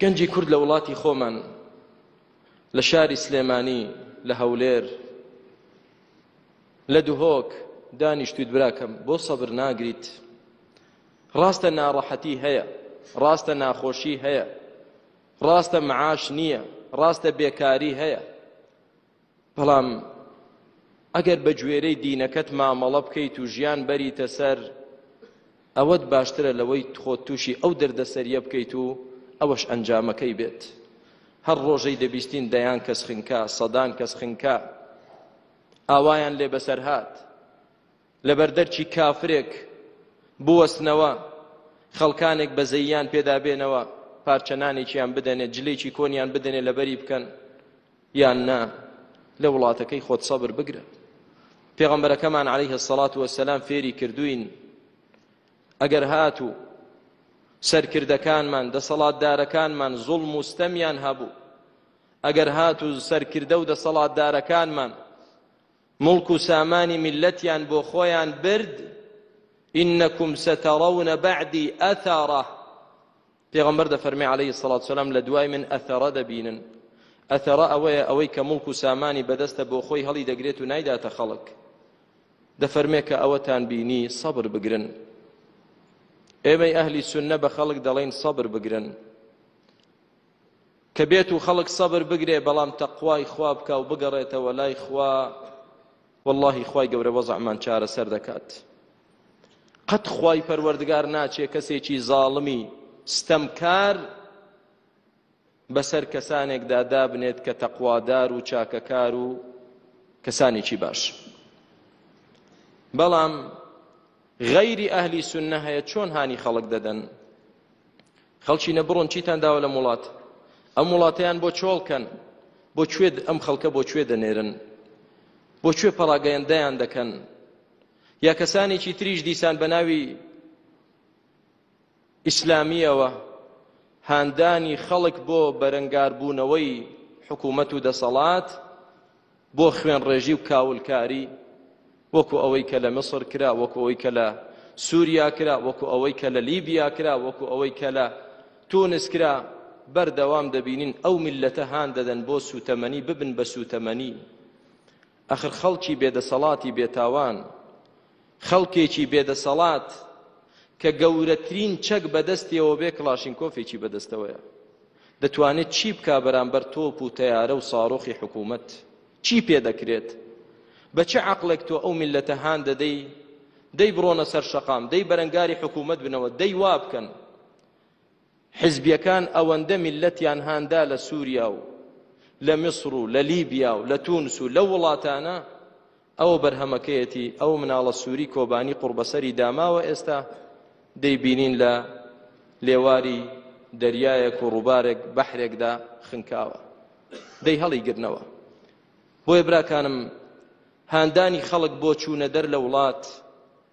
گەنجی کورد لە وڵاتی خۆمان لە شاری سلێمانی لە هەولێر لە دهۆک دانیشتویت براکەم بۆ سەبر ناگریت ڕاستە ناڕەحەتی هەیە ڕاستە ناخۆشی هەیە ڕاستە معاش نییە ڕاستە بێکاری هەیە بەڵام ئەگەر بە گوێرەی دینەکەت مامەڵە بکەیت و ژیان بەریتە سەر ئەوەت باشترە لەوەی خۆت تووشی ئەو دەردەسەریە بکەیت و ئەوەش ئەنجامەکەی بێت هەر ڕۆژەی دەبیستین دەیان کەس خنکە سەدان کەس خنکە ئاوایان لێ بەسەر هات لەبەر دەرکی کافرێک بوەستنەوە، خەڵکانێک بەزەییان پێدا بێنەوە، پارچە نانێکیان بدەنێ، جلێکی کۆنیان بدەنێ لەبەری بکەن، یان نا لە وڵاتەکەی خۆت سەبر بگرە. پێغەمبەرەکەمان عەلەیه الصلاة والسلام فێری کردوین ئەگەر هاتوو سەرکردەکانمان دەسەڵاتدارەکانمان زوڵم و ستەمیان هەبوو ئەگەر هاتوو سەرکردە و دەسەڵاتدارەکانمان موڵک و سامانی میللەتیان بۆ خۆیان برد انکم سترون بعدی اثرە پێغەمبەر دەفەرمێ عەلەیهی سڵاوە وسەلام لە دوای من ئەثەرە دەبینن ئەثەرە ئەوەیە ئەوەی کە موڵک و سامانی بەدەستە بۆ خۆی هەڵی دەگرێت و نایداتە خەڵک دەفەرمێ کە ئەوەتان بینی سەبر بگرن ئێمەی ئەهلی سنە بە خەڵک دەڵێن سەبر بگرن کە بێت و خەڵک سەبر بگرێ بەڵام تەقوای خوا بکا و بگەڕێتەوە لای خوا واللهی خوای گەورە وەزعمان چارەسەر دەکات قەت خوای پەروەردگار ناچێ کەسێکی زاڵمی ستەمکار بەسەر کەسانێکدا دابنێت کە تەقوادار و چاکەکار و کەسانێکی باش بەڵام غەیری ئەهلی سنە هەیە چۆن هانی خەڵک دەدەن خەڵچینە بڕۆن چیتان داوە لەم وڵات ئەم وڵاتیان بۆ چۆڵکەن بۆ کوێ ئەم خەڵکە بۆ کوێ دەنێرن بۆ کوێ پەڕاگەیەندەیان دەکەن یا کەسانێکی تریش دیسان بە ناوی ئیسلامیەوە هاندانی خەڵک بۆ بەرەنگاربوونەوەی حکوومەت و دەسەڵات بۆ خوێنڕێژی و کاولکاری وەکو ئەوەی کە لە مصر کرا وەکو ئەوەی کە لە سووریا کرا وەکو ئەوەی کە لە لیبیا کرا وەکو ئەوەی کە لە تونس کرا بەردەوام دەبینین ئەو میلەتە هان دەدەن بۆ سوتەمەنی ببن بە سوتەمەنی ئەخر خەڵکی بێدەسەڵاتی بێتاوان خەڵکێکی بێدەسەڵات کە گەورەترین چەک بەدەستیەوە بێ کڵاشینکۆفێکی بەدەستەوەیە دەتوانێت چی بکا بەرامبەر تۆپ و تەیارە و ساڕۆخی حکوومەت چی پێ دەکرێت بە چ عقلێک تۆ ئەو میلەتە هان دەدەی دەی بڕۆنە سەر شەقام دەی بەرەنگاری حکوومەت بنەوە دەی وا بکەن حزبیەکان ئەوەندە میلەتیان هاندا لە سووریا و لە میسر و لە لیبیا و لە تونس و لە وڵاتانە ئەوە بەرهەمەکەیەتی ئەو مناڵە سووری کۆبانی قوڕبەسەری داماوە ئێستا دەیبینین لە لێواری دەریایەک و ڕووبارێک بەحرێکدا خنکاوە دەی هەڵی گرنەوە بۆیە براکانم هاندانی خەڵک بۆ چوونە دەر لە وڵات